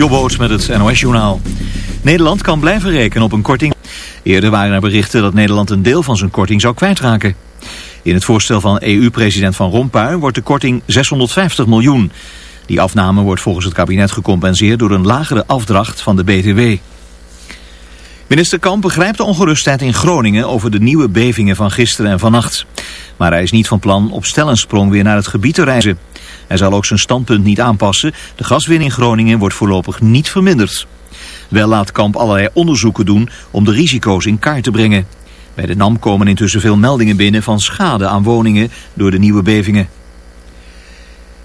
Jobboot met het NOS-journaal. Nederland kan blijven rekenen op een korting. Eerder waren er berichten dat Nederland een deel van zijn korting zou kwijtraken. In het voorstel van EU-president Van Rompuy wordt de korting 650 miljoen. Die afname wordt volgens het kabinet gecompenseerd door een lagere afdracht van de BTW. Minister Kamp begrijpt de ongerustheid in Groningen over de nieuwe bevingen van gisteren en vannacht. Maar hij is niet van plan op stel en sprong weer naar het gebied te reizen. Hij zal ook zijn standpunt niet aanpassen. De gaswinning in Groningen wordt voorlopig niet verminderd. Wel laat Kamp allerlei onderzoeken doen om de risico's in kaart te brengen. Bij de NAM komen intussen veel meldingen binnen van schade aan woningen door de nieuwe bevingen.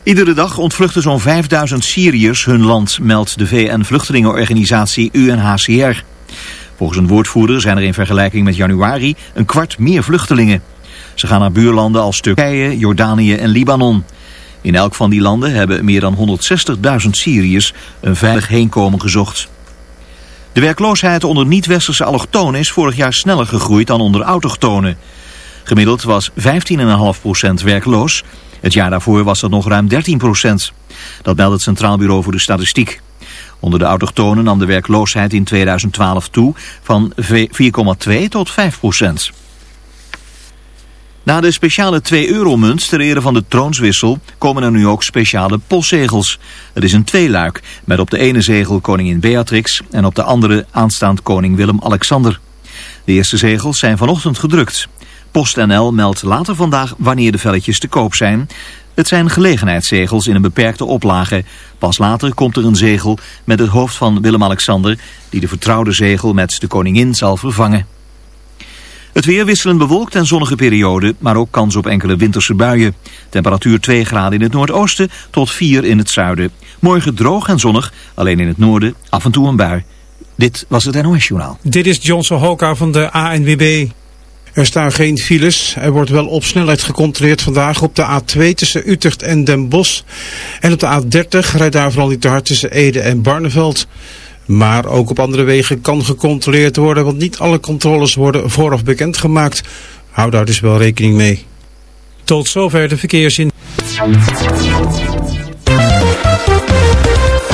Iedere dag ontvluchten zo'n 5000 Syriërs hun land, meldt de VN-vluchtelingenorganisatie UNHCR. Volgens een woordvoerder zijn er in vergelijking met januari een kwart meer vluchtelingen. Ze gaan naar buurlanden als Turkije, Jordanië en Libanon. In elk van die landen hebben meer dan 160.000 Syriërs een veilig heenkomen gezocht. De werkloosheid onder niet-westerse allochtonen is vorig jaar sneller gegroeid dan onder autochtonen. Gemiddeld was 15,5% werkloos. Het jaar daarvoor was dat nog ruim 13%. Dat meldt het Centraal Bureau voor de Statistiek. Onder de autochtonen nam de werkloosheid in 2012 toe van 4,2 tot 5 procent. Na de speciale 2-euro-munt ter ere van de troonswissel komen er nu ook speciale postzegels. Het is een tweeluik met op de ene zegel koningin Beatrix en op de andere aanstaand koning Willem-Alexander. De eerste zegels zijn vanochtend gedrukt. PostNL meldt later vandaag wanneer de velletjes te koop zijn. Het zijn gelegenheidszegels in een beperkte oplage. Pas later komt er een zegel met het hoofd van Willem-Alexander... die de vertrouwde zegel met de koningin zal vervangen. Het weer wisselend bewolkt en zonnige periode, maar ook kans op enkele winterse buien. Temperatuur 2 graden in het noordoosten tot 4 in het zuiden. Morgen droog en zonnig, alleen in het noorden af en toe een bui. Dit was het NOS Journaal. Dit is Johnson Hoka van de ANWB. Er staan geen files. Er wordt wel op snelheid gecontroleerd vandaag op de A2 tussen Utrecht en Den Bosch. En op de A30 rijdt daar vooral niet te hard tussen Ede en Barneveld. Maar ook op andere wegen kan gecontroleerd worden, want niet alle controles worden vooraf bekendgemaakt. Hou daar dus wel rekening mee. Tot zover de verkeersin.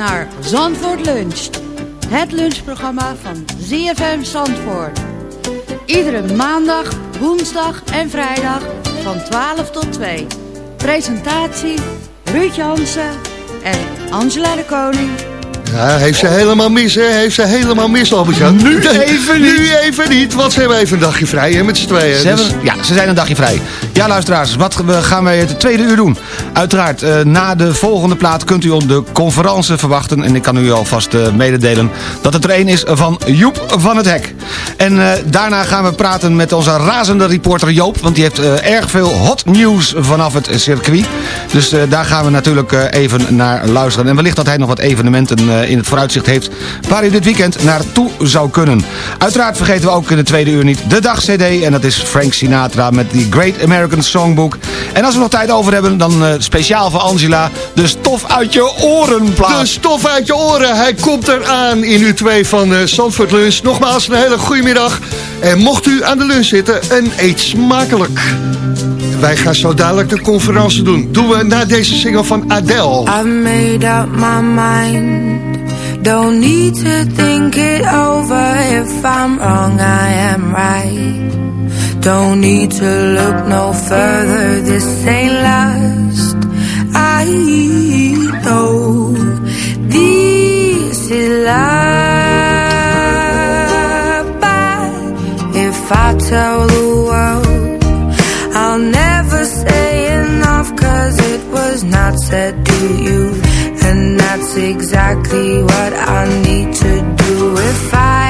naar Zandvoort Lunch. Het lunchprogramma van ZFM Zandvoort. Iedere maandag, woensdag en vrijdag van 12 tot 2. Presentatie Ruud Jansen en Angela de Koning. Ja, heeft ze helemaal mis, hè? Heeft ze helemaal mis, Albert-Jan. Nu even niet. Nu even niet, want ze hebben even een dagje vrij, hè, met z'n tweeën. Ze Dus- hebben, ja, ze zijn een dagje vrij. Ja, luisteraars, wat gaan wij het tweede uur doen? Uiteraard, eh, na de volgende plaat kunt u de conferentie verwachten. En ik kan u alvast eh, mededelen dat het er een is van Joep van het Hek. En eh, daarna gaan we praten met onze razende reporter Joop. Want die heeft erg veel hot nieuws vanaf het circuit. Dus daar gaan we natuurlijk even naar luisteren. En wellicht dat hij nog wat evenementen in het vooruitzicht heeft... waar u dit weekend naartoe zou kunnen. Uiteraard vergeten we ook in de tweede uur niet de dag-cd. En dat is Frank Sinatra met die Great American Songbook. En als we nog tijd over hebben, dan eh, speciaal voor Angela... de stof uit je oren plaat. De stof uit je oren, hij komt eraan in uur 2 van eh Zandvoort Lunch. Nogmaals een hele goede middag. En mocht u aan de lunch zitten, en eet smakelijk. Wij gaan zo dadelijk de conferentie doen. Doen we na deze single van Adele. I've made up my mind. Don't need to think it over. If I'm wrong, I am right. Don't need to look no further. This ain't last. I know this is love. But if I tell the world, I'll never say enough cause it was not said to you. And that's exactly what I need to do if I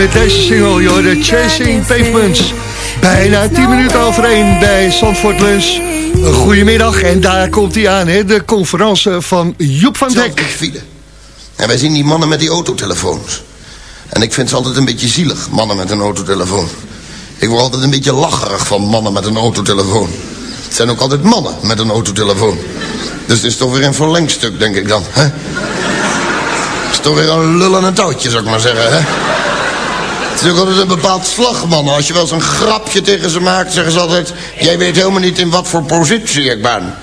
met deze single, joh. De Chasing Pavements. Bijna 10 minuten over één bij Zandvoort Lunch. Goedemiddag en daar komt hij aan, hè, de conferentie van Joep van Dek. En wij zien die mannen met die autotelefoons. En ik vind ze altijd een beetje zielig, mannen met een autotelefoon. Ik word altijd een beetje lacherig van mannen met een autotelefoon. Het zijn ook altijd mannen met een autotelefoon. Dus het is toch weer een verlengstuk, denk ik dan. Hè? Het is toch weer een lul en een touwtje, zou ik maar zeggen. Hè? Het is ook altijd een bepaald slag, mannen. Als je wel eens een grapje tegen ze maakt, zeggen ze altijd... Jij weet helemaal niet in wat voor positie ik ben.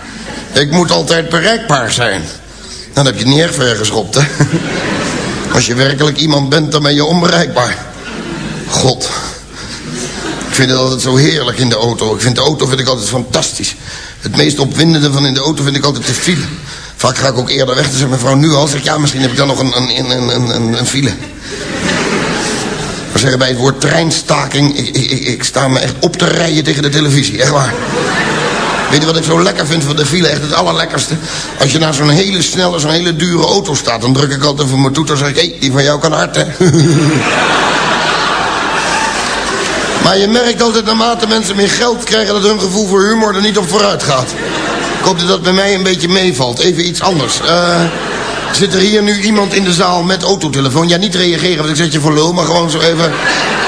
Ik moet altijd bereikbaar zijn. Dan heb je het niet echt ver geschopt, hè? Als je werkelijk iemand bent, dan ben je onbereikbaar. God. Ik vind het altijd zo heerlijk in de auto. Ik vind de auto vind ik altijd fantastisch. Het meest opwindende van in de auto vind ik altijd de file. Vaak ga ik ook eerder weg. Dan zegt mijn vrouw nu al. Zeg ja, misschien heb ik dan nog een, een, een, een, een file. Maar zeggen, bij het woord treinstaking... Ik, ik, ik, sta me echt op te rijden tegen de televisie, echt waar. Weet je wat ik zo lekker vind van de file? Echt het allerlekkerste. Als je naar zo'n hele snelle, zo'n hele dure auto staat... dan druk ik altijd voor mijn toeter en zeg ik... hé, hey, die van jou kan hard, hè? maar je merkt altijd naarmate mensen meer geld krijgen... dat hun gevoel voor humor er niet op vooruit gaat. Ik hoop dat dat bij mij een beetje meevalt. Even iets anders. Eh... Zit er hier nu iemand in de zaal met autotelefoon? Ja, niet reageren, want ik zet je voor lul, maar gewoon zo even,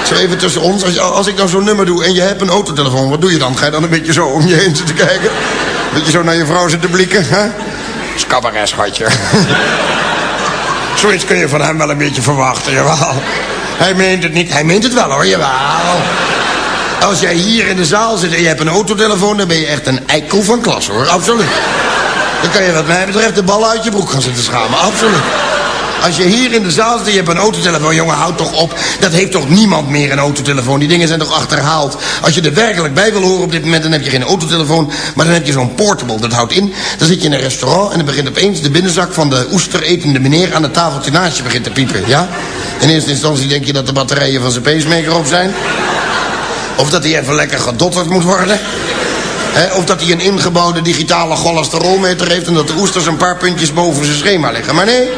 zo even tussen ons. Als, je, als ik dan zo'n nummer doe en je hebt een autotelefoon, wat doe je dan? Ga je dan een beetje zo om je heen zitten kijken? Een beetje zo naar je vrouw zitten blikken, hè? Scabberes, schatje. Zoiets kun je van hem wel een beetje verwachten, jawel. Hij meent het niet, hij meent het wel hoor, jawel. Als jij hier in de zaal zit en je hebt een autotelefoon... dan ben je echt een eikel van klas, hoor. Absoluut. Dan kan je wat mij betreft de bal uit je broek gaan zitten schamen. Absoluut. Als je hier in de zaal zit en je hebt een autotelefoon... jongen, houd toch op. Dat heeft toch niemand meer een autotelefoon. Die dingen zijn toch achterhaald. Als je er werkelijk bij wil horen op dit moment... dan heb je geen autotelefoon, maar dan heb je zo'n portable. Dat houdt in, dan zit je in een restaurant... en dan begint opeens de binnenzak van de oesteretende meneer... aan het tafeltje naast je begint te piepen, ja? In eerste instantie denk je dat de batterijen van zijn pacemaker op zijn. Of dat hij even lekker gedotterd moet worden. Of dat hij een ingebouwde digitale cholesterolmeter heeft... en dat de oesters een paar puntjes boven zijn schema liggen. Maar nee,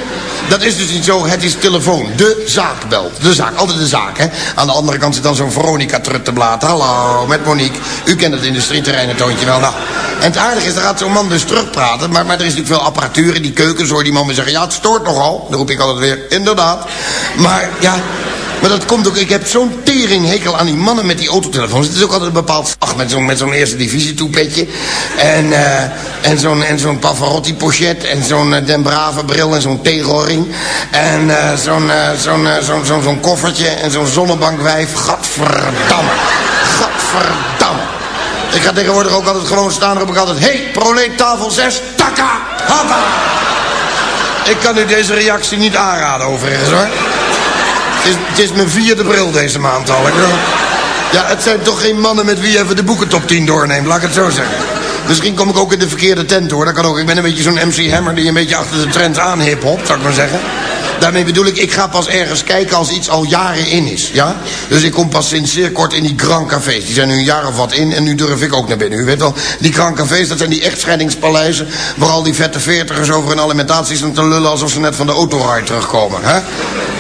dat is dus niet zo. Het is telefoon. De zaak belt. De zaak. Altijd de zaak, hè. Aan de andere kant zit dan zo'n Veronica terug te blaten. Hallo, met Monique. U kent het industrieterreinen toontje wel. Nou, en het aardige is, daar gaat zo'n man dus terugpraten. Maar, maar er is natuurlijk veel apparatuur in die keukens. Hoor die man weer zeggen, ja, het stoort nogal. Dan roep ik altijd weer, inderdaad. Maar ja... Maar dat komt ook, ik heb zo'n teringhekel aan die mannen met die autotelefoons. Het is ook altijd een bepaald slag met zo'n eerste divisie toepetje. En, eh en zo'n en Pavarotti pochet. En zo'n eh, Den Brave bril en zo'n tegelring. En eh zo'n zo'n zo'n zo'n zo'n koffertje en zo'n zonnebankwijf. Gadverdamme. Gadverdamme. Ik ga tegenwoordig ook altijd gewoon staan. Dan roep ik altijd, hey, proleet tafel 6, takka, hoppa. Ik kan u deze reactie niet aanraden overigens hoor. Het is, het is mijn vierde bril deze maand al. Ik ja, het zijn toch geen mannen met wie even de boekentop 10 doorneemt, laat ik het zo zeggen. Misschien kom ik ook in de verkeerde tent hoor, dat kan ook. Ik ben een beetje zo'n MC Hammer die een beetje achter de trends aan hip-hop, zou ik maar zeggen. Daarmee bedoel ik, ik ga pas ergens kijken als iets al jaren in is, ja? Dus ik kom pas sinds zeer kort in die Grand Cafés. Die zijn nu een jaar of wat in en nu durf ik ook naar binnen. U weet wel, die Grand Cafés, dat zijn die echtscheidingspaleizen... waar al die vette veertigers over hun alimentatie staan te lullen... alsof ze net van de autorij terugkomen, hè?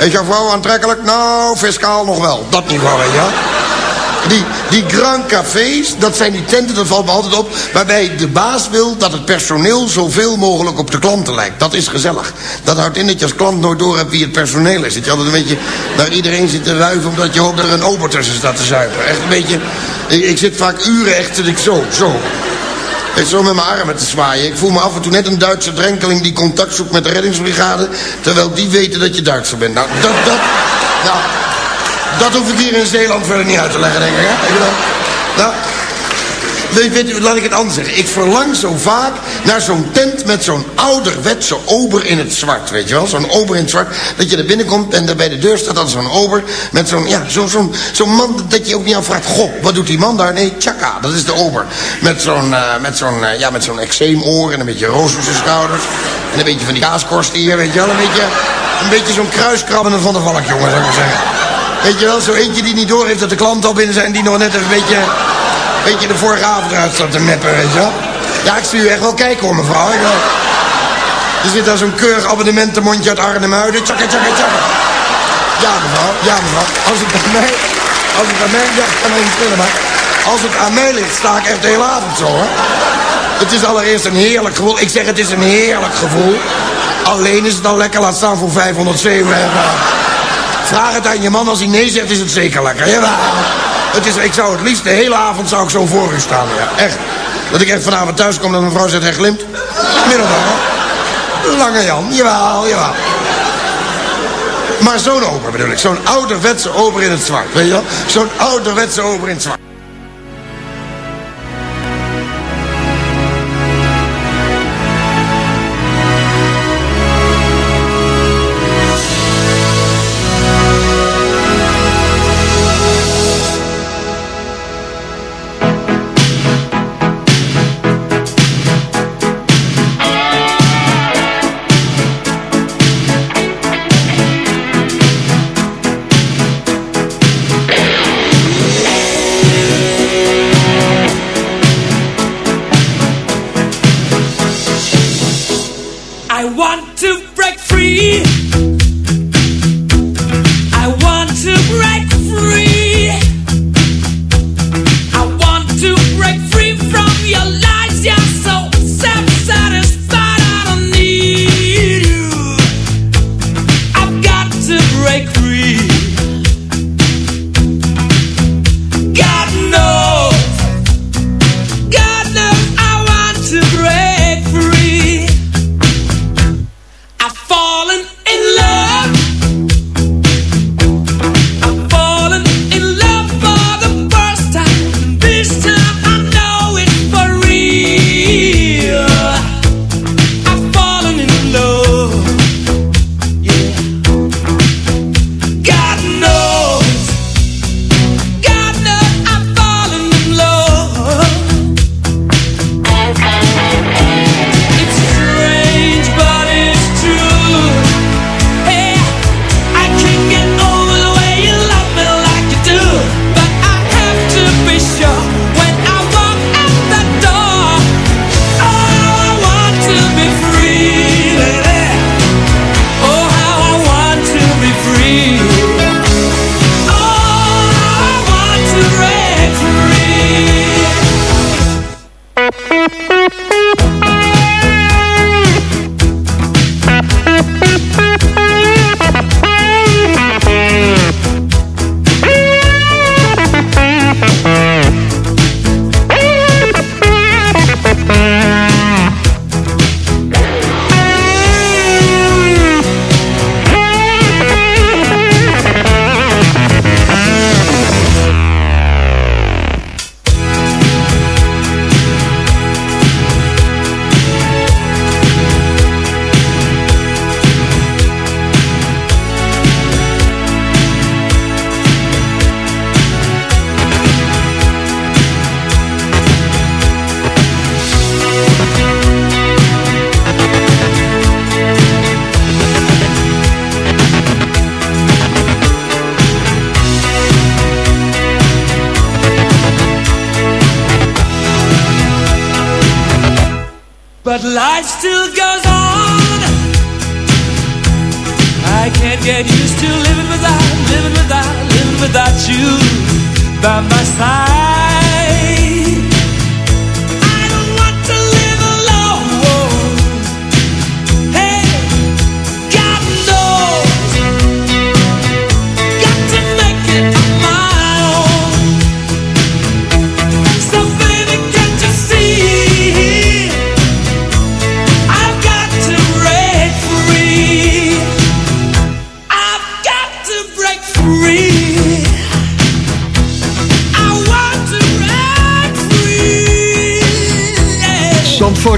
Is jouw vrouw aantrekkelijk? Nou, fiscaal nog wel. Dat niet je wel? Die, die Grand Cafés, dat zijn die tenten, dat valt me altijd op... waarbij de baas wil dat het personeel zoveel mogelijk op de klanten lijkt. Dat is gezellig. Dat houdt in dat je als klant nooit door hebt wie het personeel is. Dat je altijd een beetje naar iedereen zit te ruiven... omdat je hoopt dat er een ober tussen staat te zuipen. Echt een beetje... Ik, ik zit vaak uren echt, ik zo, zo... Zo met mijn armen te zwaaien. Ik voel me af en toe net een Duitse drenkeling die contact zoekt met de reddingsbrigade... terwijl die weten dat je Duitser bent. Nou, dat, dat... Nou, dat hoef ik hier in Zeeland verder niet uit te leggen, denk ik. Hè? ik bedoel, nou, weet, laat ik het anders zeggen. Ik verlang zo vaak naar zo'n tent met zo'n ouderwetse ober in het zwart, weet je wel? Zo'n ober in het zwart, dat je er binnenkomt en daar bij de deur staat dan zo'n ober... met zo'n, ja, zo'n zo'n man dat je ook niet afvraagt... goh, wat doet die man daar? Nee, tjaka, dat is de ober. Met zo'n, eh, met zo'n, eh, ja, met zo'n en een beetje roos op zijn schouders... en een beetje van die kaaskorsten hier, weet je wel? Een beetje, een beetje zo'n kruiskrabbende van de valk, jongen, zou ik maar zeggen. Weet je wel, zo eentje die niet door heeft dat de klanten al binnen zijn... die nog net even een beetje, een beetje de vorige avond eruit staat te meppen, weet je. Ja, ik zie u echt wel kijken hoor, mevrouw. Ik wel. Zit daar zo'n keurig abonnementenmondje uit Arnhem-Huiden. Tjaka, tjaka, tjaka. Ja, mevrouw, ja, mevrouw. Als het aan mij, als het aan mij, ik kan niet stillen, maar... Als het aan mij ligt, sta ik echt de hele avond zo, hoor. Het is allereerst een heerlijk gevoel. Ik zeg, het is een heerlijk gevoel. Alleen is het al lekker, laat staan voor 507. hè, maar- Vraag het aan je man, als hij nee zegt, is het zeker lekker. Jawel. Het is, ik zou het liefst de hele avond zou ik zo voor u staan. Ja. Echt. Dat ik echt vanavond thuis kom dat mijn vrouw zegt, hij glimt. Middeldag, hoor. Lange Jan, jawel, jawel. Maar zo'n ober bedoel ik. Zo'n ouderwetse ober in het zwart, weet je wel? Zo'n ouderwetse ober in het zwart.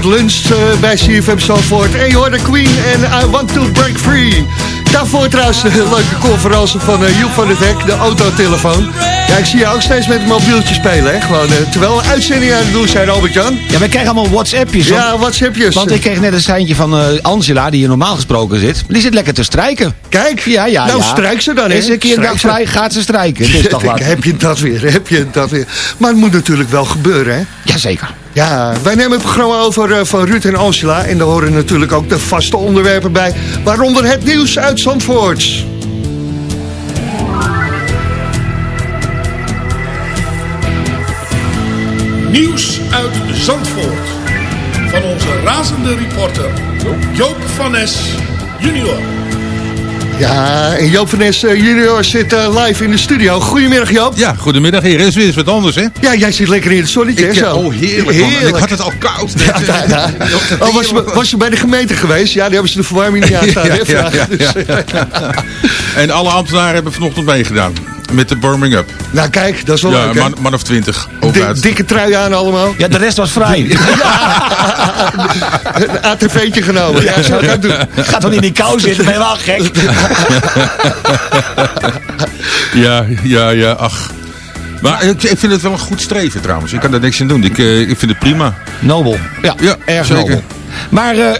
Zandvoort luncht eh, bij CFM Zandvoort. En je hoort Queen en I Want To Break Free. Daarvoor trouwens een leuke conferentie van eh, Joep van het Hek, de autotelefoon. Ja, ik zie je ook steeds met een mobieltje spelen, hè? Gewoon, eh, terwijl we uitzendingen aan het doen zijn, Albert-Jan. Ja, wij krijgen allemaal WhatsAppjes. want- Ja, WhatsAppjes. Want ik kreeg net een seintje van eh, Angela, die hier normaal gesproken zit. Die zit lekker te strijken. Kijk, Ja, ja, nou ja. strijk ze dan, hè? Is een keer een dag vrij, gaat ze strijken. Is toch wat? heb je dat weer, heb je dat weer. Maar het moet natuurlijk wel gebeuren, hè? Jazeker. Ja, wij nemen het programma over eh, van Ruud en Angela. En daar horen natuurlijk ook de vaste onderwerpen bij. Waaronder het nieuws uit Zandvoort. Nieuws uit Zandvoort. Van onze razende reporter Joop van Nes junior. Ja, en Joop van Nes eh, junior zit eh, live in de studio. Goedemiddag Joop. Ja, goedemiddag heren. Is weer eens wat anders, hè? Ja, jij zit lekker in het zonnetje, hè, zo. oh, heerlijk, man. Ik had het al koud. Ja, ja, ja. Oh, was, je, was je bij de gemeente geweest? Ja, die hebben ze de verwarming niet aanstaan. hè, Ja, ja, vandaag. ja, Dus, ja. En alle ambtenaren hebben vanochtend meegedaan. Met de warming-up. Nou kijk, dat is wel Ja, leuk, man, man of twintig. Dik- dikke trui aan allemaal. Ja, de rest was vrij. Een ATV'tje genomen. Ja, zo kan het doen. Gaat toch niet in die kou zitten, ben je wel gek? Ja, ja, ja, ach. Maar ik, ik vind het wel een goed streven trouwens. Ik kan daar niks aan doen. Ik, eh, ik vind het prima. Nobel. Ja, Ja, erg zeker. nobel. Maar eh,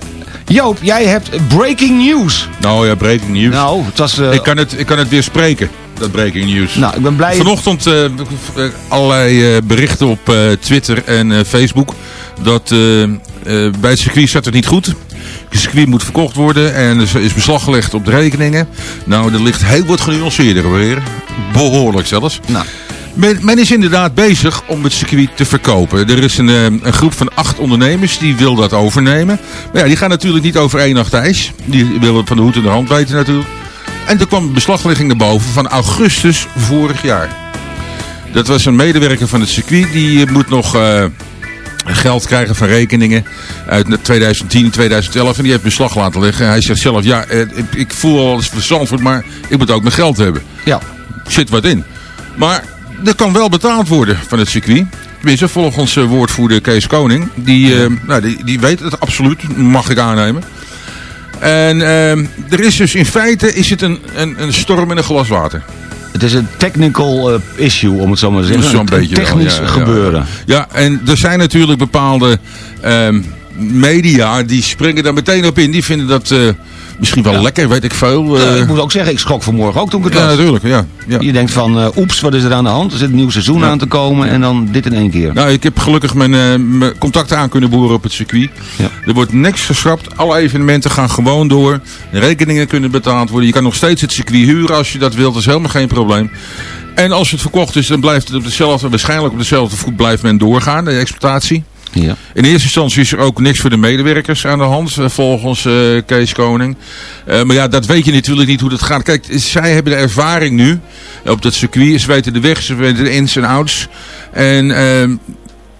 Joop, jij hebt breaking news. Nou ja, breaking news. Nou, het was... eh, ik, kan het, ik kan het weer spreken, dat breaking news. Nou, ik ben blij... Vanochtend eh, allerlei eh, berichten op eh, Twitter en Facebook. Dat bij het circuit zat het niet goed. Het circuit moet verkocht worden en er is beslag gelegd op de rekeningen. Nou, dat ligt heel wat genuanceerder weer. Behoorlijk zelfs. Nou. Men, men is inderdaad bezig om het circuit te verkopen. Er is een, een groep van acht ondernemers die wil dat overnemen. Maar ja, die gaan natuurlijk niet over één nacht ijs. Die willen van de hoed en de hand weten natuurlijk. En er kwam beslaglegging naar boven van augustus vorig jaar. Dat was een medewerker van het circuit. Die eh, moet nog eh, geld krijgen van rekeningen uit 2010, 2011. En die heeft beslag laten leggen. Hij zegt zelf, ja, eh, ik, ik voel al eens verstand maar ik moet ook mijn geld hebben. Ja. Zit wat in. Maar er kan wel betaald worden van het circuit. Tenminste, volgens woordvoerder Kees Koning. Die, nou, die, die weet het absoluut, mag ik aannemen. En ehm, er is dus in feite is het een, een, een storm in een glas water. Het is een technical eh, issue, om het zo maar te zeggen. Zo'n Een beetje wel, technisch ja, ja, gebeuren. Ja, en er zijn natuurlijk bepaalde ehm, media die springen daar meteen op in. Die vinden dat eh, misschien wel lekker, weet ik veel. Eh. ik moet ook zeggen, ik schrok vanmorgen ook toen ik het ja, las. natuurlijk. Ja, ja. Je denkt van, eh, oeps, wat is er aan de hand? Er zit een nieuw seizoen aan te komen en dan dit in één keer. Nou, ik heb gelukkig mijn, mijn contacten aan kunnen boren op het circuit. Ja. Er wordt niks geschrapt. Alle evenementen gaan gewoon door. De rekeningen kunnen betaald worden. Je kan nog steeds het circuit huren als je dat wilt. Dat is helemaal geen probleem. En als het verkocht is, dan blijft het op dezelfde, waarschijnlijk op dezelfde voet blijft men doorgaan, de exploitatie. Ja. In eerste instantie is er ook niks voor de medewerkers aan de hand, eh, volgens eh, Kees Koning. Eh, maar ja, dat weet je natuurlijk niet hoe dat gaat. Kijk, zij hebben de ervaring nu op dat circuit. Ze weten de weg, ze weten de ins en outs. En, ehm,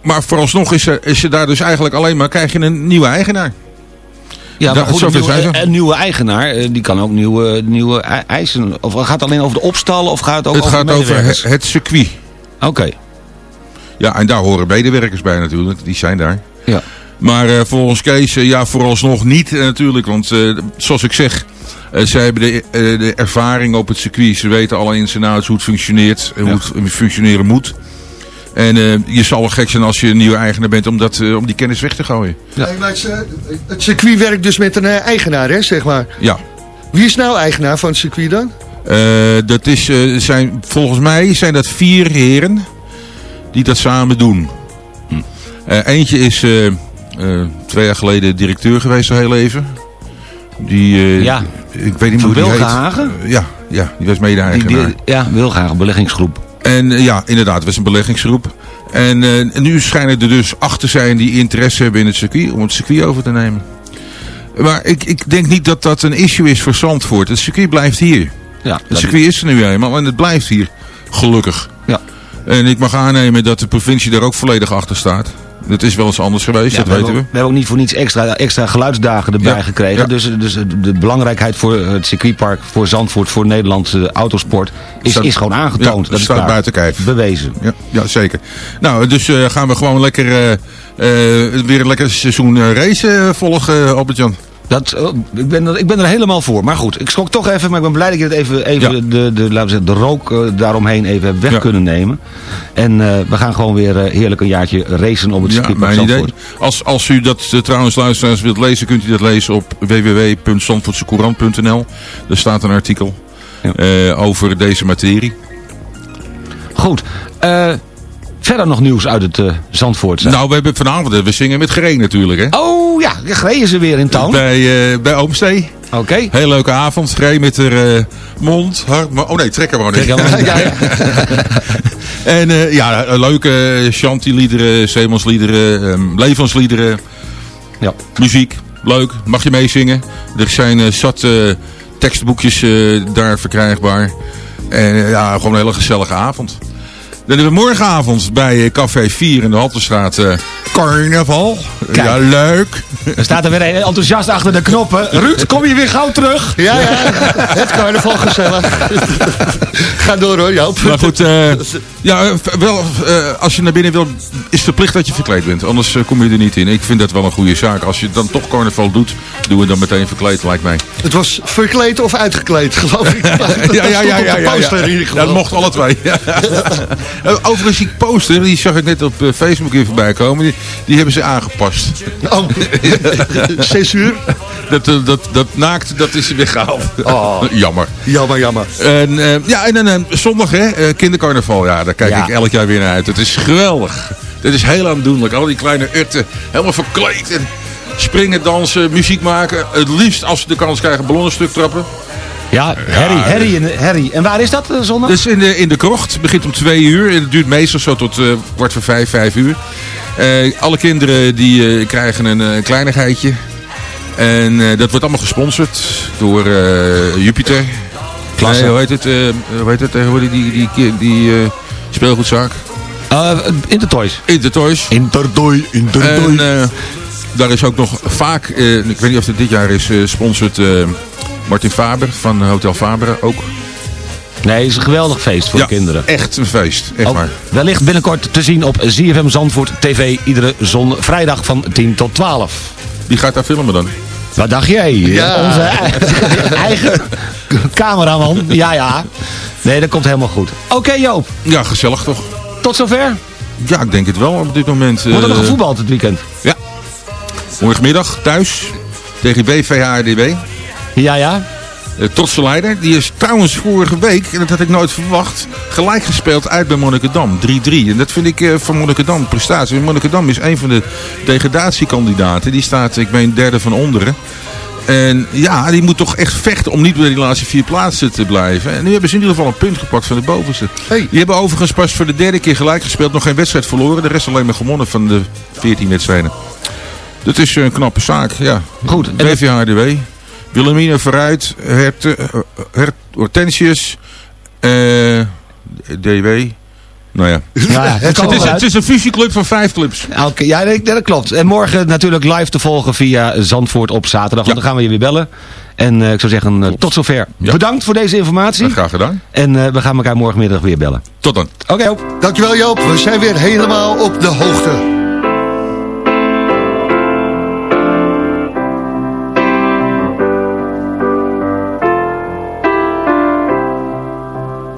maar vooralsnog is er, is er daar dus eigenlijk alleen maar, krijg je een nieuwe eigenaar. Ja, maar goed, een, nieuwe, ze. een nieuwe eigenaar, die kan ook nieuwe, nieuwe ei- eisen. Of gaat het alleen over de opstallen of gaat het ook het over gaat de over het, het circuit. Oké. Ja, en daar horen medewerkers bij natuurlijk. Die zijn daar. Ja. Maar eh, volgens Kees, eh, ja, vooralsnog niet eh, natuurlijk. Want eh, zoals ik zeg, zij hebben de, eh, de ervaring op het circuit. Ze weten alle ins en outs hoe het functioneert. En hoe het functioneren moet. En eh, je zal wel gek zijn als je een nieuwe eigenaar bent om, dat, om die kennis weg te gooien. Nee, maar het, het circuit werkt dus met een eigenaar, hè, zeg maar. Ja. Wie is nou eigenaar van het circuit dan? Eh, dat is, eh, zijn, volgens mij zijn dat vier heren die dat samen doen. Eh, eentje is eh, eh, twee jaar geleden directeur geweest, zo heel even. Die, Ja. Ik weet niet Van hoe die heet. Wilgenhagen? Eh, ja, ja, die was mede-eigenaar. die, ja, wil graag een beleggingsgroep. En ja, inderdaad, het was een beleggingsgroep. En, en nu schijnen er dus acht te zijn die interesse hebben in het circuit, om het circuit over te nemen. Maar ik, ik denk niet dat dat een issue is voor Zandvoort. Het circuit blijft hier. Ja, Het circuit is er nu eenmaal en het blijft hier. Gelukkig. En ik mag aannemen dat de provincie daar ook volledig achter staat. Dat is wel eens anders geweest, Ja, dat we, weten we. we hebben ook niet voor niets extra, extra geluidsdagen erbij Ja, gekregen. ja. Dus, dus de belangrijkheid voor het circuitpark, voor Zandvoort, voor Nederlandse autosport is, Staat- is gewoon aangetoond. Dat is staat klaar. buiten kijf. Bewezen. Ja, ja zeker. Nou, dus eh, gaan we gewoon lekker eh, eh, weer een lekker seizoen eh, race eh, volgen, Albert-Jan. Dat, eh, ik, ben, er- ik ben er helemaal voor. Maar goed, ik schrok toch even. Maar ik ben blij dat je het even, even de, de, laten we zeggen, de rook eh, daaromheen even hebt weg Ja. kunnen nemen. En eh, we gaan gewoon weer eh, heerlijk een jaartje racen op het Ja, circuitpark mijn idee. Als, als u dat trouwens luisteraars wilt lezen, kunt u dat lezen op www.zandvoortsecourant.nl. Daar staat een artikel over deze materie. Goed. eh, verder nog nieuws uit het eh Zandvoort. Nou, we hebben vanavond, eh, we zingen met Gereen natuurlijk, hè? Oh ja, gereden ze weer in town. Bij, eh bij Oomstee. Oké. Heel leuke avond. Gereen met haar mond, hart, maar, oh nee, trekken we niet. Maar- ja, ja. En ja, leuke chanty-liederen, zeemansliederen, ehm, levensliederen. Ja. Muziek, leuk. Mag je meezingen. Er zijn zat tekstboekjes daar verkrijgbaar. En ja, gewoon een hele gezellige avond. Dan hebben we morgenavond bij eh, Café 4 in de Halterstraat eh, carnaval. Kijk. Ja, leuk. Er staat er weer een enthousiast achter de knoppen. Ruud, kom je weer gauw terug? Ja, ja, het carnaval gezellig. Ga door hoor, Joop. Maar goed, eh, ja, wel, eh, als je naar binnen wil, is het verplicht dat je verkleed bent. Anders kom je er niet in. Ik vind dat wel een goede zaak. Als je dan toch carnaval doet, doen we dan meteen verkleed, lijkt mij. Het was verkleed of uitgekleed, geloof ik. Ja, ja, ja, ja, ja, poster ja. Ja, geval. dat mocht alle twee. Overigens, die poster, die zag ik net op eh, Facebook weer voorbij komen. Die, die hebben ze aangepast. Oh, zes uur? Dat, eh, dat, dat naakt, dat is weggehaald. Oh. Jammer. Jammer, jammer. En, eh, ja, en dan zondag, hè, kindercarnaval. Ja, daar kijk Ja. ik elk jaar weer naar uit. Het is geweldig. Het is heel aandoenlijk. Al die kleine urten, helemaal verkleed. En springen, dansen, muziek maken. Het liefst, als ze de kans krijgen, ballonnenstuk trappen. Ja, Harry, Harry, en, Harry. En waar is dat eh, zondag? Dus in de, in de krocht. Het begint om twee uur. En het duurt meestal zo tot eh, kwart voor vijf, vijf uur. Eh, alle kinderen die krijgen een kleinigheidje. En dat wordt allemaal gesponsord door Jupiter. Klasse. Nee, hoe heet het? hoe heet het tegenwoordig? Die, die, die, die speelgoedzaak. Intertoys. Intertoys. Intertoy, En daar is ook nog vaak, ik weet niet of het dit jaar is, sponsort eh, Martin Faber van Hotel Faber ook. Nee, het is een geweldig feest voor Ja, de kinderen. Echt een feest, echt Ook waar. wellicht binnenkort te zien op ZFM Zandvoort TV iedere zon vrijdag van 10 tot 12. Wie gaat daar filmen dan? Wat dacht jij? Ja. Onze eigen, cameraman. Ja, ja. Nee, dat komt helemaal goed. Oké Joop, Ja, gezellig toch? tot zover. Ja, ik denk het wel op dit moment. Wordt er nog Eh, gevoetbald het weekend? Ja. Morgenmiddag thuis tegen BVHRDB. Ja, ja. Uh, trotse leider. Die is trouwens vorige week, en dat had ik nooit verwacht, gelijk gespeeld uit bij Monnikendam. 3-3. En dat vind ik eh, van Monnikendam prestatie. Monnikendam is een van de degradatiekandidaten. Die staat, ik meen, derde van onderen. En ja, die moet toch echt vechten om niet bij die laatste vier plaatsen te blijven. En nu hebben ze in ieder geval een punt gepakt van de bovenste. Hey. Die hebben overigens pas voor de derde keer gelijk gespeeld. Nog geen wedstrijd verloren. De rest alleen maar gewonnen van de 14 wedstrijden. Dat is een knappe zaak, ja. Goed. BVHDW. Wilhelmina vooruit. Hert, eh, Hert, Hortensius. eh, DW. Nou ja. Ja, het is, het is een fusieclub van vijf clubs. Oké, ja, dat, dat klopt. En morgen natuurlijk live te volgen via Zandvoort op zaterdag. Want dan gaan we je weer bellen. En eh, ik zou zeggen, tot zover. Ja. Bedankt voor deze informatie. Graag gedaan. En eh, we gaan elkaar morgenmiddag weer bellen. Tot dan. Oké, Joop. Dankjewel Joop, we zijn weer helemaal op de hoogte.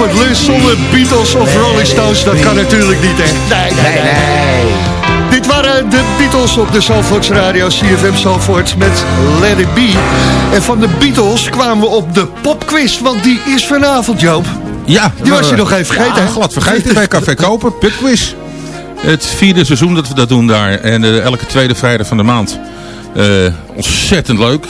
Zandvoort Lunch zonder Beatles of Rolling Stones, dat kan natuurlijk niet echt. Nee, nee, nee. Dit waren de Beatles op de Zandvoorts Radio, CFM Zandvoort met Let It Be. En van de Beatles kwamen we op de popquiz, want die is vanavond, Joop. Ja. Die was je eh, nog even vergeten, ja, glad vergeten bij Café Koper. Pubquiz. Het vierde seizoen dat we dat doen daar. En eh, elke tweede vrijdag van de maand. Eh, ontzettend leuk.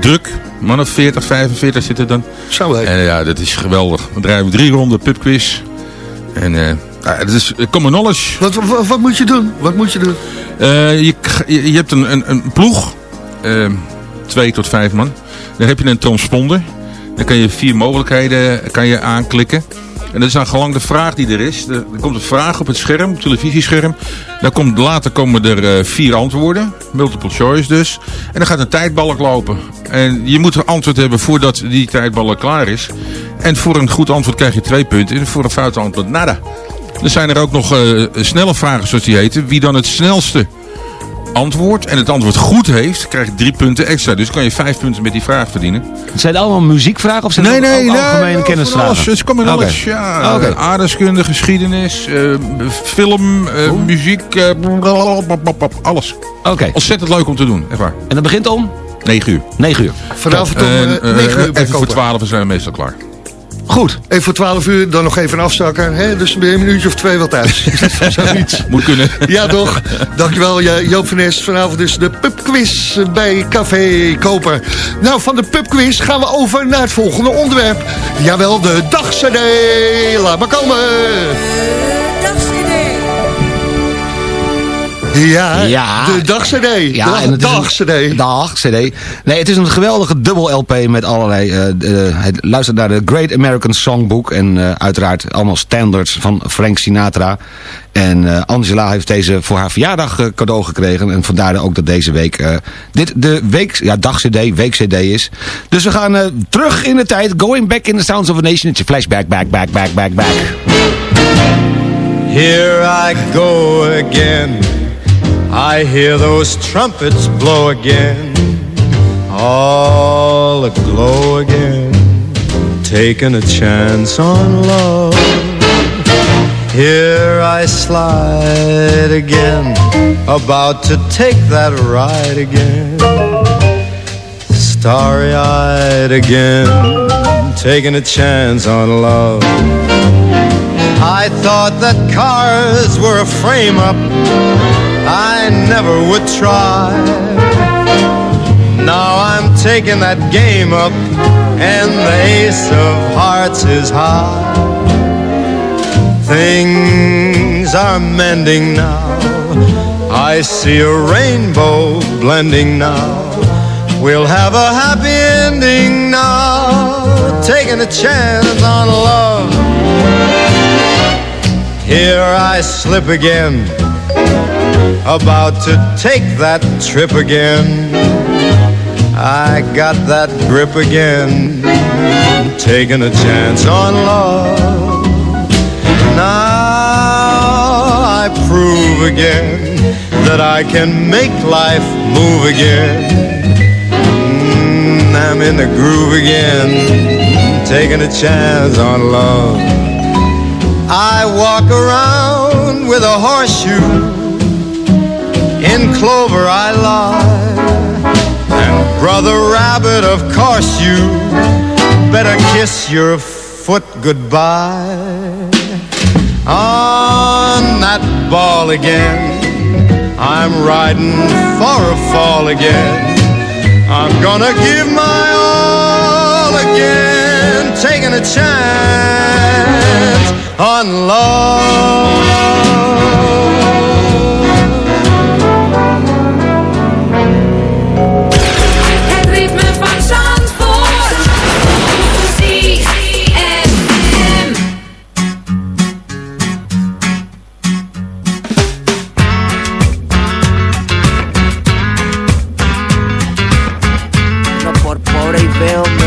Druk. Man of 40, 45 zitten dan. Zo leuk. En ja, dat is geweldig. We draaien drie ronden pubquiz. En eh ja, het is eh, common knowledge. Wat, wat, wat moet je doen? Wat moet je doen? Eh, je, je, je hebt een, een, een ploeg. eh, twee tot vijf man. Dan heb je een transponder. Dan kan je vier mogelijkheden kan je aanklikken. En dat is aan gelang de vraag die er is. Er, komt een vraag op het scherm, televisiescherm. Dan komt, later komen er eh, vier antwoorden. Multiple choice dus. En dan gaat een tijdbalk lopen. En je moet een antwoord hebben voordat die tijdbalk klaar is. En voor een goed antwoord krijg je twee punten. En voor een fout antwoord nada. Er zijn er ook nog eh, snelle vragen, zoals die heten. Wie dan het snelste antwoord en het antwoord goed heeft, krijgt drie punten extra. Dus kan je vijf punten met die vraag verdienen. Zijn het allemaal muziekvragen of zijn Nee, het nee, ook nee. algemene kennisvragen? alles. Het knowledge, ja. Oké. Aardrijkskunde, geschiedenis, eh, film, eh, muziek, eh, blablabla, alles. Oké. Ontzettend leuk om te doen, echt waar. En dat begint om? 9 uur. 9 uur. Vanavond om En, eh, eh, 9 uur Even voor Koper. 12 zijn we meestal klaar. Goed. Even voor 12 uur, dan nog even afzakken. Hè? Dus ben je een uurtje of twee wel thuis. Zoiets. Moet kunnen. Ja, toch? Dankjewel, Jo- Joop van Nes. Vanavond dus de pubquiz bij Café Koper. Nou, van de pubquiz gaan we over naar het volgende onderwerp. Jawel, de dagcd. Laat maar komen. Ja, Ja. de dag-cd. Ja, Dag- en het is een- dag-cd. Dag, CD. Nee, het is een geweldige dubbel LP met allerlei... eh, eh, het luistert naar de Great American Songbook. En eh, uiteraard allemaal standards van Frank Sinatra. En eh, Angela heeft deze voor haar verjaardag cadeau gekregen. En vandaar ook dat deze week eh, dit de week, ja, dag-cd, week-cd is. Dus we gaan eh, terug in de tijd. Going back in the sounds of a nation. It's a flashback, back, back, back, back, back. Here I go again. I hear those trumpets blow again. All aglow again. Taking a chance on love. Here I slide again. About to take that ride again. Starry eyed again. Taking a chance on love. I thought that cars were a frame up I never would try. Now I'm taking that game up, and the ace of hearts is high. Things are mending now. I see a rainbow blending now. We'll have a happy ending now. Taking a chance on love. Here I slip again, about to take that trip again. I got that grip again, taking a chance on love. Now I prove again that I can make life move again. Mm, I'm in the groove again, taking a chance on love. I walk around with a horseshoe. In clover I lie. And brother rabbit, of course you better kiss your foot goodbye. On that ball again. I'm riding for a fall again. I'm gonna give my all again, taking a chance on love.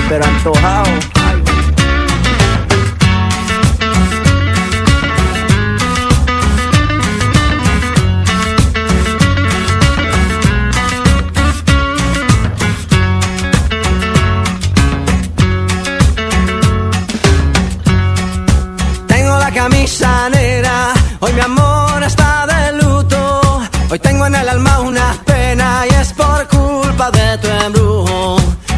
Pero antojado. Tengo la camisa negra, hoy mi amor está de luto. Hoy tengo en el alma una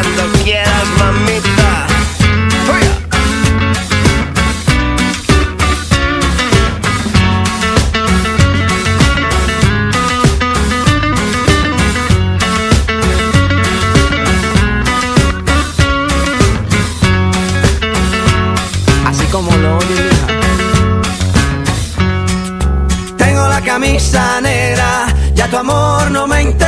Cuando quieras, mamita. Así como lo. Tengo la camisa negra, ya tu amor no me interesa.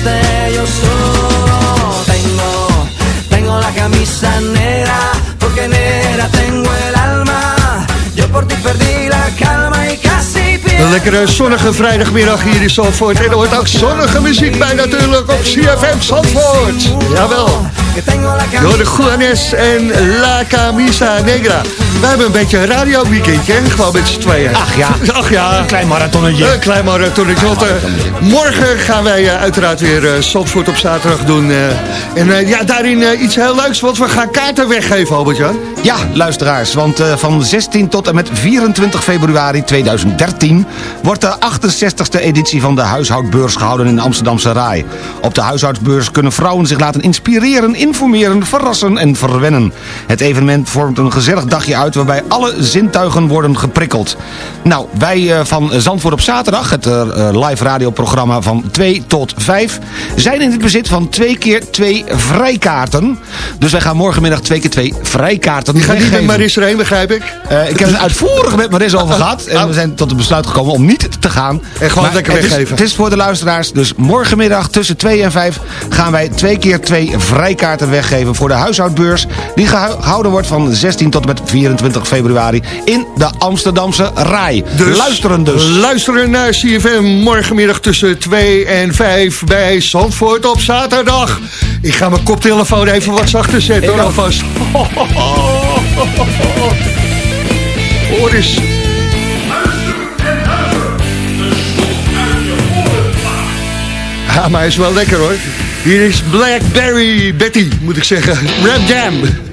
fuiste, yo tengo, tengo la camisa negra. Porque negra tengo el alma. Yo por ti perdí la calma y casi pierdo. Een lekkere zonnige vrijdagmiddag hier in Zandvoort. En er ook zonnige muziek bij natuurlijk op CFM Zandvoort. Jawel. Door de Juanes en La Camisa Negra. We hebben een beetje een radioweekendje, hè? Gewoon met z'n tweeën. Ach ja. Ach ja. Een klein marathonnetje. Een klein marathonnetje. Want, eh, morgen gaan wij eh, uiteraard weer eh, Zandvoort op zaterdag doen. eh. en eh, ja, daarin iets heel leuks, want we gaan kaarten weggeven, Albert-Jan. Ja, luisteraars, want eh, van 16 tot en met 24 februari 2013 wordt de 68e editie van de huishoudbeurs gehouden in de Amsterdamse Rai. Op de huishoudbeurs kunnen vrouwen zich laten inspireren, informeren, verrassen en verwennen. Het evenement vormt een gezellig dagje uit waarbij alle zintuigen worden geprikkeld. Nou, wij eh, van Zandvoort op zaterdag, het eh, eh, live radioprogramma van 2 tot 5, zijn in het bezit van 2 keer 2 vrijkaarten. Dus wij gaan morgenmiddag 2 keer 2 vrijkaarten Die gaat niet met weggeven. Maris erheen, begrijp ik. Ik heb het uitvoerig met Maris over gehad. En we zijn tot het besluit gekomen om niet te gaan. En gewoon lekker het is- weggeven. Het is voor de luisteraars. Dus morgenmiddag tussen 2 en 5 gaan wij twee keer twee vrijkaarten weggeven voor de huishoudbeurs. Die gehouden wordt van 16 tot en met 24 februari in de Amsterdamse Rai. Luisteren dus. Luisteren naar CFM morgenmiddag tussen 2 en 5 bij Zandvoort op zaterdag. Ik ga mijn koptelefoon even wat zachter zetten hoor, alvast. Hoor eens. Ja, maar hij is wel lekker hoor. Hier is Blackberry Betty, moet ik zeggen. Rap Jam.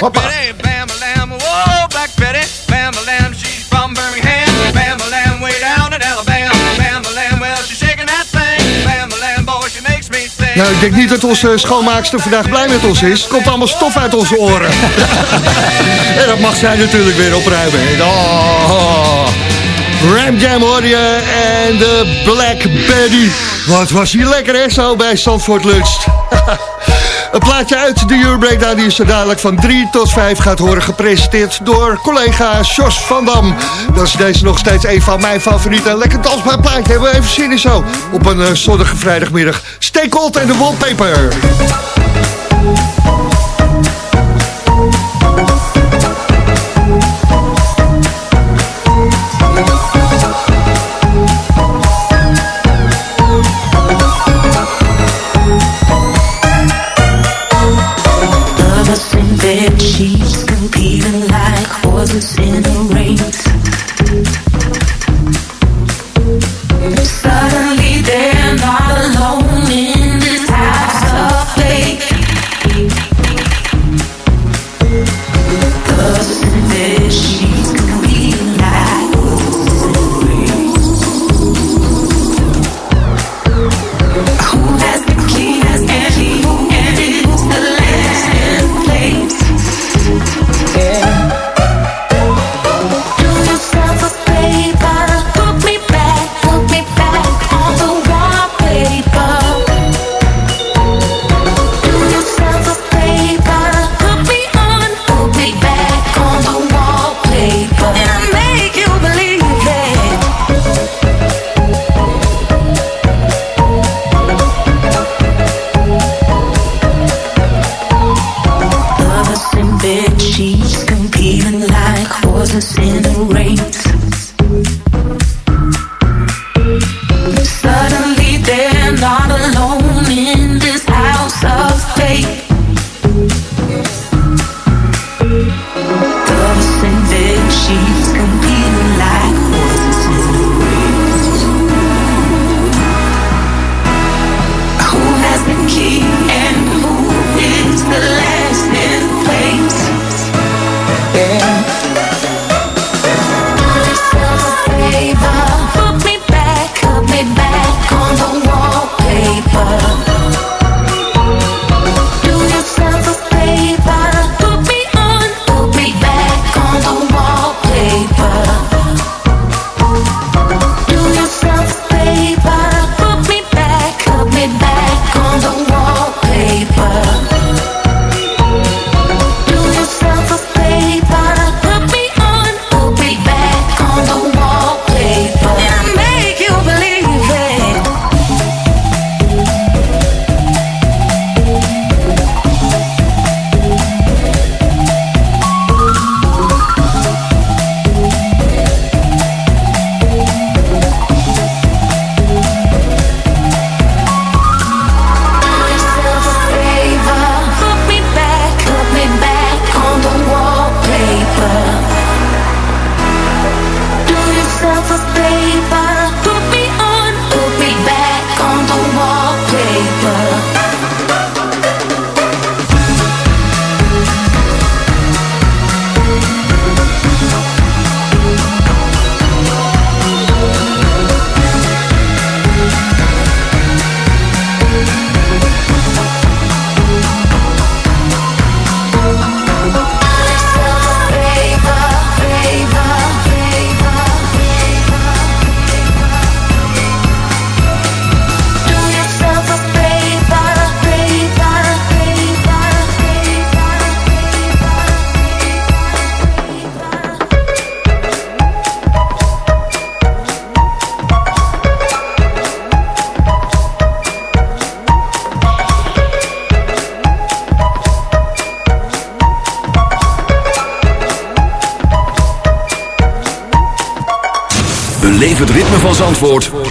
Hoppa. Betty, Bam-a-lam, whoa, Black Betty, Bam-a-lam, she's from Birmingham. Bam-a-lam, way down in Alabama. Bam-a-lam, well, she's shaking that thing. Bam-a-lam, boy, she makes me sing. Nou, ik denk niet dat onze schoonmaakster vandaag blij met ons is. Het komt allemaal stof uit onze oren. en dat mag zij natuurlijk weer opruimen. Oh. Ram Jam hoor je en de Black Betty. Wat was hier lekker hè, zo bij Zandvoort Lunch. Een plaatje uit de Euro die is zo dadelijk van 3 tot 5 gaat horen gepresenteerd door collega Jos van Dam. Dat is deze nog steeds een van mijn favorieten. Lekker dansbaar plaatje, hebben we even zin in zo. Op een eh, zonnige vrijdagmiddag. Stay cold en de wallpaper.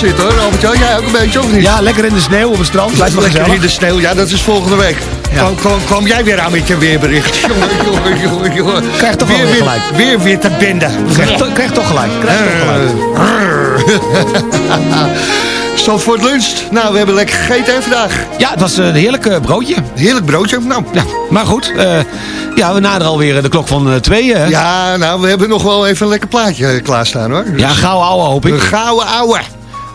hoor. Albert jij ook een beetje of niet? Ja, lekker in de sneeuw op het strand. Wel Lekker gezellig. in de sneeuw, ja dat is volgende week. Kwam, kwam, kwam jij weer aan met je weerbericht? jongen, jongen, jongen, jongen. Krijg toch weer, weer gelijk. weer weer te bende. Krijg, to- krijg toch gelijk. Krijg toch gelijk. Voor het lunch. Nou, we hebben lekker gegeten vandaag. Ja, het was eh, een heerlijk eh, broodje. Heerlijk broodje. Nou, Ja, maar goed. eh, ja, we naderen alweer de klok van tweeën. hè? ja, nou, we hebben nog wel even een lekker plaatje klaarstaan hoor. Ja, gauw ouwe hoop Een ik. gouden ouwe.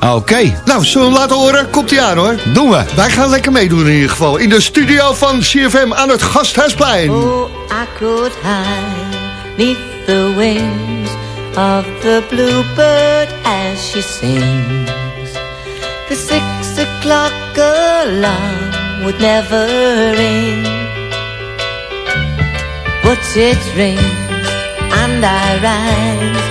Oké, Nou, zullen we hem laten horen? Komt hij aan hoor. doen we. Wij gaan lekker meedoen in ieder geval. In de studio van CFM aan het Gasthuisplein. Oh, I could hide neath the wings of the bluebird as she sings. The six o'clock alarm would never ring. But it rings and I rise,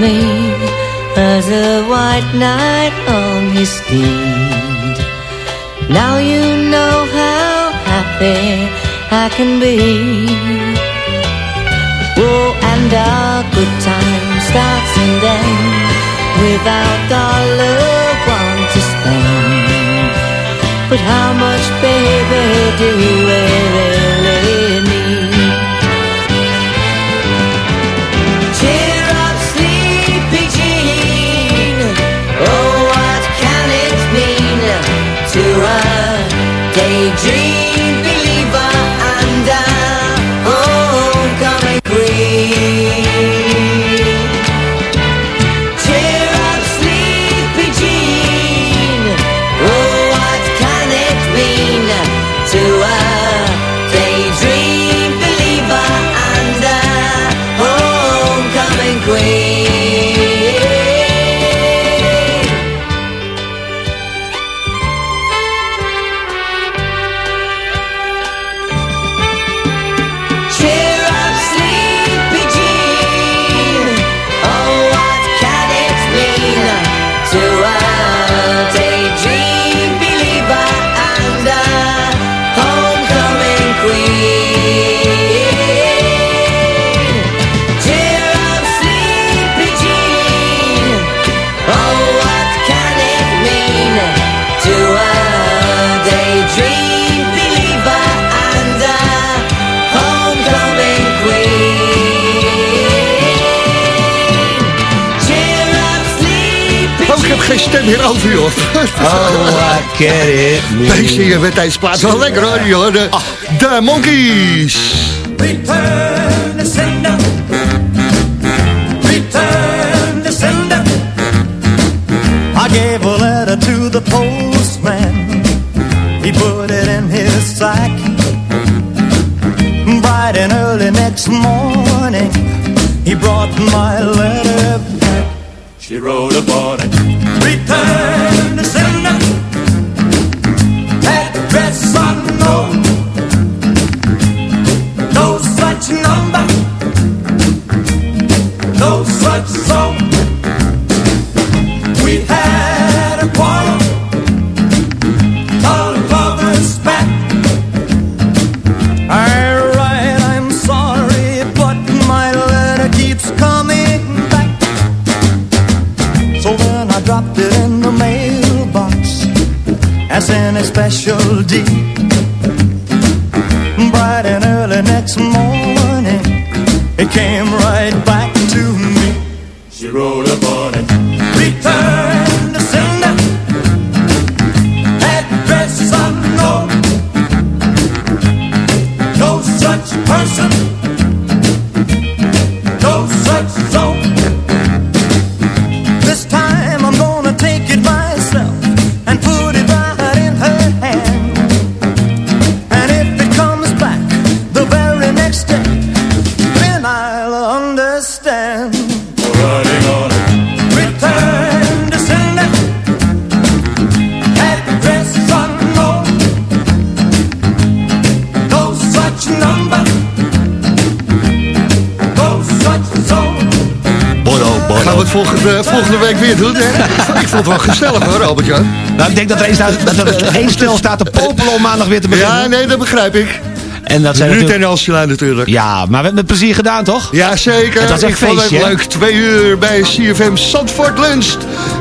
Me as a white knight on his steed. Now you know how happy I can be. Oh, and our good time starts and ends without dollar one to spend. But how much, baby, do we really over, joh. Oh, I get it. Deze hier met deze plaats wel lekker hoor, joh. De, de Monkeys. Return to sender. Return to sender. I gave a letter to the postman. He put it in his sack. Bright and early next morning, he brought my letter So. Volgende, volgende week weer doen. Hè? Ik vond het wel gezellig hoor, Albert-Jan. Nou, ik denk dat er één, staat, dat er stel staat te popelen om maandag weer te beginnen. Ja, nee, dat begrijp ik. En dat zijn Ruud natuurlijk- en Angela natuurlijk. Ja, maar we hebben het met plezier gedaan, toch? Ja, zeker. Het was een ik vond het feestje, leuk. Twee uur bij CFM Zandvoort Lunch.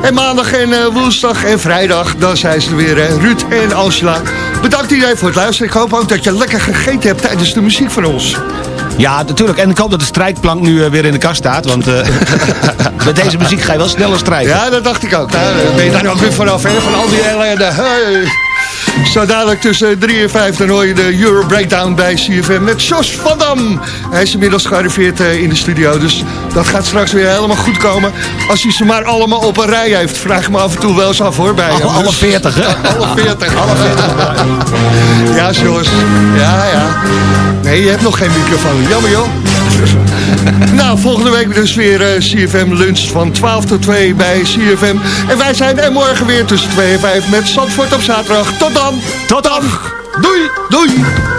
En maandag en eh, woensdag en vrijdag, dan zijn ze er weer. hè. Ruud en Angela. Bedankt iedereen voor het luisteren. Ik hoop ook dat je lekker gegeten hebt tijdens de muziek van ons. Ja, natuurlijk. En ik hoop dat de strijkplank nu eh, weer in de kast staat. Want eh, met deze muziek ga je wel sneller strijken. Ja, dat dacht ik ook. Daar ben je daar ook weer vanaf, hè? Van al die ellende. Hey. Zo dadelijk tussen 3 en 5 dan hoor je de Euro Breakdown bij CFM met Jos van Dam. Hij is inmiddels gearriveerd eh, in de studio, dus dat gaat straks weer helemaal goed komen. Als hij ze maar allemaal op een rij heeft, vraag ik me af en toe wel eens af hoor. Bij. Alle, alle Dus- 40, hè? Alle 40. Alle 40. Ja, Jos. Ja, ja. Nee, je hebt nog geen microfoon. Jammer, joh. nou, volgende week dus weer eh, CFM Lunch van 12 tot 2 bij CFM. En wij zijn er morgen weer tussen 2 en 5 met Zandvoort op zaterdag. Tot dan. Tot dan. Doei. Doei.